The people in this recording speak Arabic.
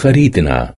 خريطنا.